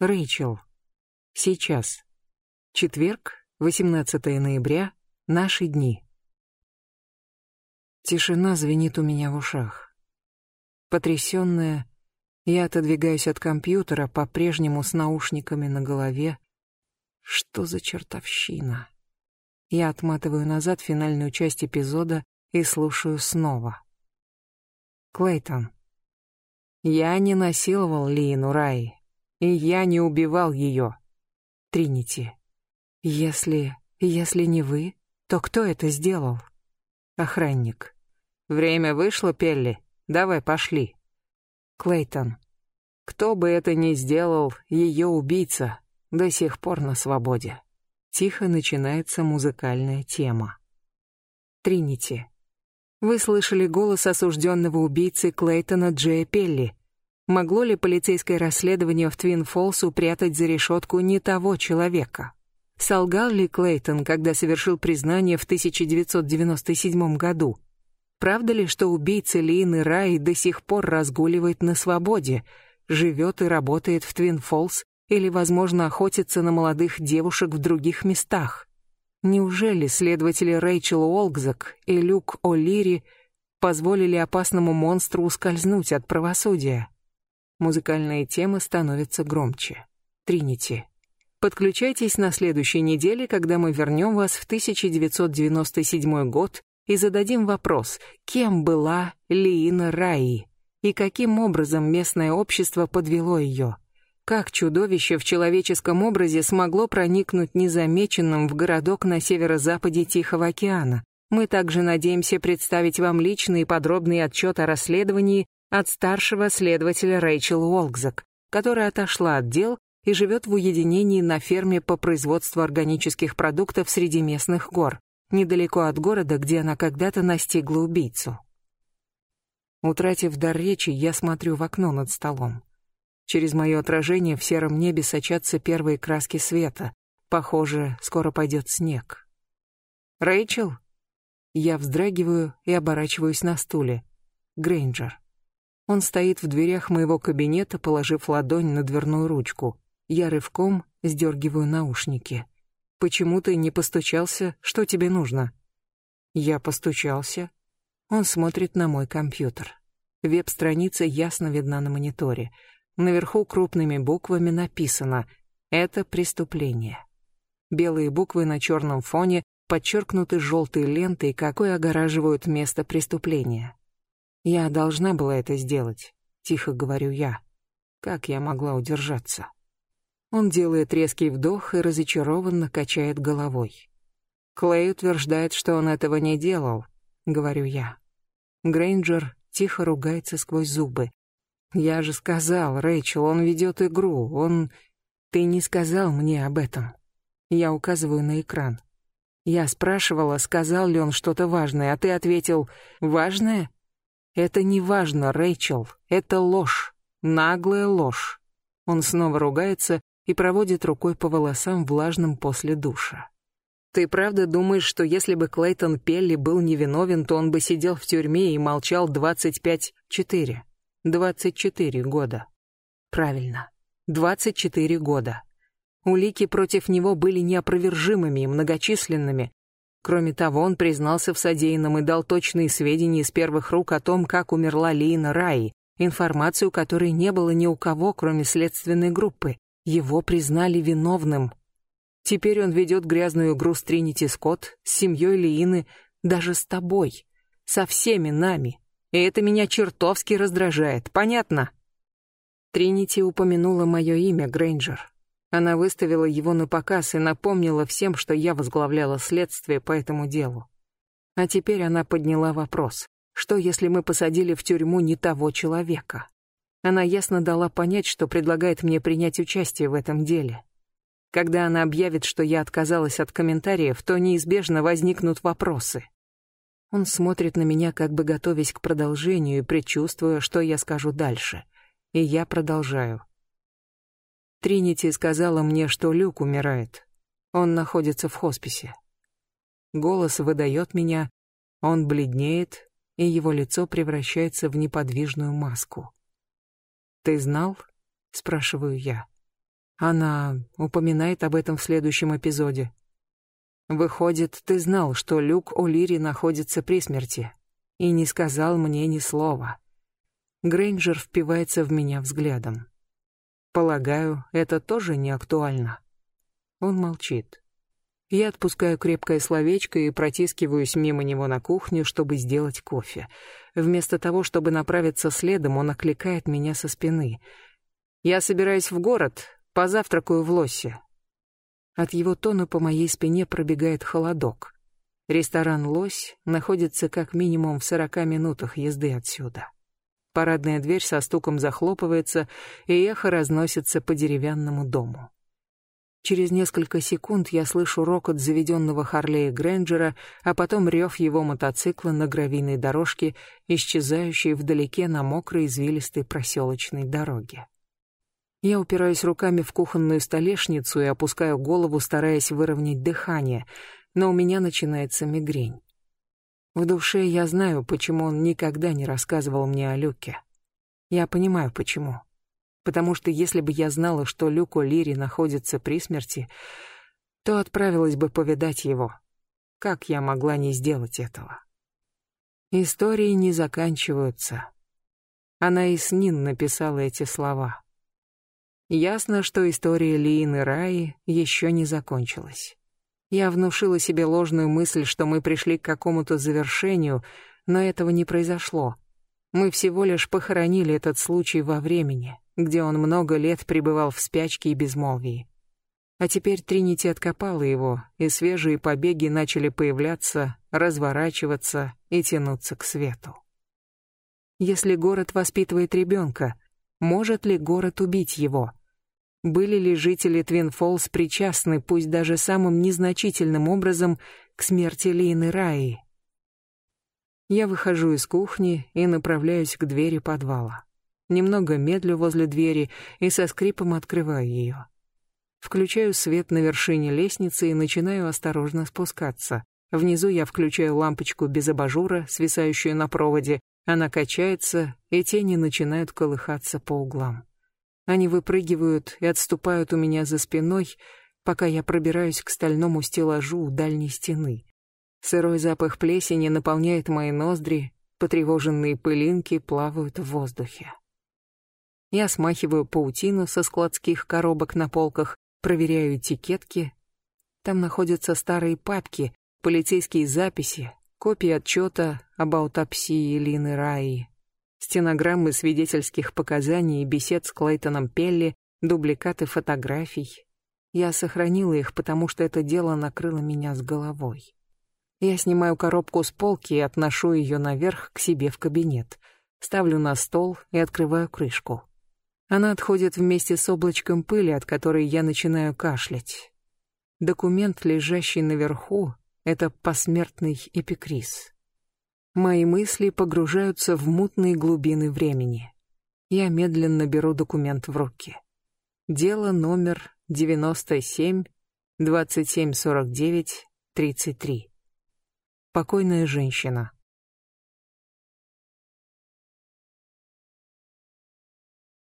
Рэйчел. Сейчас. Четверг, 18 ноября, наши дни. Тишина звенит у меня в ушах. Потрясённая, я отодвигаюсь от компьютера, по-прежнему с наушниками на голове. Что за чертовщина? Я отматываю назад финальную часть эпизода и слушаю снова. Клейтон. Я не насиловал Лину Рай, и я не убивал ее. Тринити. Если... если не вы, то кто это сделал? Охранник. Время вышло, Пелли. Давай, пошли. Клейтон. Кто бы это ни сделал, ее убийца до сих пор на свободе. Тихо начинается музыкальная тема. Тринити. Вы слышали голос осужденного убийцы Клейтона Джея Пелли. Могло ли полицейское расследование в Твин Фолс упрятать за решетку не того человека? Солгал ли Клейтон, когда совершил признание в 1997 году? Правда ли, что убийца Лины Рай до сих пор разгуливает на свободе, живет и работает в Твин Фолс или, возможно, охотится на молодых девушек в других местах? Неужели следователи Рэйчел Уолкзак и Люк О'Лири позволили опасному монстру ускользнуть от правосудия? Музыкальная тема становится громче. Тринити. Подключайтесь на следующей неделе, когда мы вернем вас в 1997 год и зададим вопрос, кем была Лиина Раи и каким образом местное общество подвело ее. Как чудовище в человеческом образе смогло проникнуть незамеченным в городок на северо-западе Тихого океана? Мы также надеемся представить вам личный и подробный отчет о расследовании от старшего следователя Рэйчел Уолкзак, которая отошла от дел и живет в уединении на ферме по производству органических продуктов среди местных гор, недалеко от города, где она когда-то настигла убийцу. Утратив дар речи, я смотрю в окно над столом. Через мое отражение в сером небе сочатся первые краски света. Похоже, скоро пойдет снег. «Рэйчел?» Я вздрагиваю и оборачиваюсь на стуле. Грейнджер. Он стоит в дверях моего кабинета, положив ладонь на дверную ручку. Я рывком сдергиваю наушники. «Почему ты не постучался? Что тебе нужно?» Я постучался. Он смотрит на мой компьютер. Веб-страница ясно видна на мониторе. Наверху крупными буквами написано «Это преступление». Белые буквы на черном фоне подчеркнуты желтой лентой, какой огораживают место преступления. «Я должна была это сделать», — тихо говорю я. Как я могла удержаться? Он делает резкий вдох и разочарованно качает головой. Клей утверждает, что он этого не делал, говорю я. Грейнджер тихо ругается сквозь зубы. Я же сказал, Рэйчел, он ведет игру. Он... Ты не сказал мне об этом. Я указываю на экран. Я спрашивала, сказал ли он что-то важное, а ты ответил, важное? Это не важно, Рэйчел. Это ложь. Наглая ложь. Он снова ругается и проводит рукой по волосам влажным после душа. Ты правда думаешь, что если бы Клейтон Пелли был невиновен, то он бы сидел в тюрьме и молчал 25-4? 24 года. Правильно, 24 года. Улики против него были неопровержимыми и многочисленными. Кроме того, он признался в содеянном и дал точные сведения из первых рук о том, как умерла Лина Раи, информацию которой не было ни у кого, кроме следственной группы. Его признали виновным. Теперь он ведет грязную игру с Тринити Скотт, с семьей Лиины, даже с тобой, со всеми нами. И это меня чертовски раздражает, понятно? Тринити упомянула мое имя, Грейнджер. Она выставила его на показ и напомнила всем, что я возглавляла следствие по этому делу. А теперь она подняла вопрос. Что, если мы посадили в тюрьму не того человека? Она ясно дала понять, что предлагает мне принять участие в этом деле. Когда она объявит, что я отказалась от комментариев, то неизбежно возникнут вопросы. Он смотрит на меня, как бы готовясь к продолжению и предчувствуя, что я скажу дальше. И я продолжаю. Тринити сказала мне, что Люк умирает. Он находится в хосписе. Голос выдает меня, он бледнеет, и его лицо превращается в неподвижную маску. «Ты знал?» — спрашиваю я. Она упоминает об этом в следующем эпизоде. Выходит, ты знал, что Люк О'Лири находится при смерти, и не сказал мне ни слова. Грейнджер впивается в меня взглядом. Полагаю, это тоже не актуально. Он молчит. Я отпускаю крепкое словечко и протискиваюсь мимо него на кухню, чтобы сделать кофе. Вместо того, чтобы направиться следом, он окликает меня со спины. «Я собираюсь в город, позавтракаю в Лоссе». От его тона по моей спине пробегает холодок. Ресторан «Лось» находится как минимум в сорока минутах езды отсюда. Парадная дверь со стуком захлопывается, и эхо разносится по деревянному дому. Через несколько секунд я слышу рокот заведенного Харлея Грэнджера, а потом рев его мотоцикла на гравийной дорожке, исчезающей вдалеке на мокрой извилистой проселочной дороге. Я упираюсь руками в кухонную столешницу и опускаю голову, стараясь выровнять дыхание, но у меня начинается мигрень. В душе я знаю, почему он никогда не рассказывал мне о Люке. Я понимаю, почему. Потому что если бы я знала, что Люк О'Лири находится при смерти, то отправилась бы повидать его. Как я могла не сделать этого? Истории не заканчиваются. Она и с Нин написала эти слова. Ясно, что история Лиин и Раи еще не закончилась. Я внушила себе ложную мысль, что мы пришли к какому-то завершению, но этого не произошло. Мы всего лишь похоронили этот случай во времени, где он много лет пребывал в спячке и безмолвии. А теперь Тринити откопала его, и свежие побеги начали появляться, разворачиваться и тянуться к свету. Если город воспитывает ребенка, может ли город убить его? Были ли жители Твинфолс причастны, пусть даже самым незначительным образом, к смерти Лины Раи? Я выхожу из кухни и направляюсь к двери подвала. Немного медлю возле двери и со скрипом открываю ее. Включаю свет на вершине лестницы и начинаю осторожно спускаться. Внизу я включаю лампочку без абажура, свисающую на проводе. Она качается, и тени начинают колыхаться по углам. Они выпрыгивают и отступают у меня за спиной, пока я пробираюсь к стальному стеллажу у дальней стены. Сырой запах плесени наполняет мои ноздри, потревоженные пылинки плавают в воздухе. Я смахиваю паутину со складских коробок на полках, проверяю этикетки. Там находятся старые папки, полицейские записи, копии отчета об аутопсии Лины Раи, стенограммы свидетельских показаний и бесед с Клейтоном Пелли, дубликаты фотографий. Я сохранила их, потому что это дело накрыло меня с головой. Я снимаю коробку с полки и отношу ее наверх к себе в кабинет. Ставлю на стол и открываю крышку. Она отходит вместе с облачком пыли, от которой я начинаю кашлять. Документ, лежащий наверху, это посмертный эпикриз. Мои мысли погружаются в мутные глубины времени. Я медленно беру документ в руки. Дело номер 97 2749 33. Покойная женщина.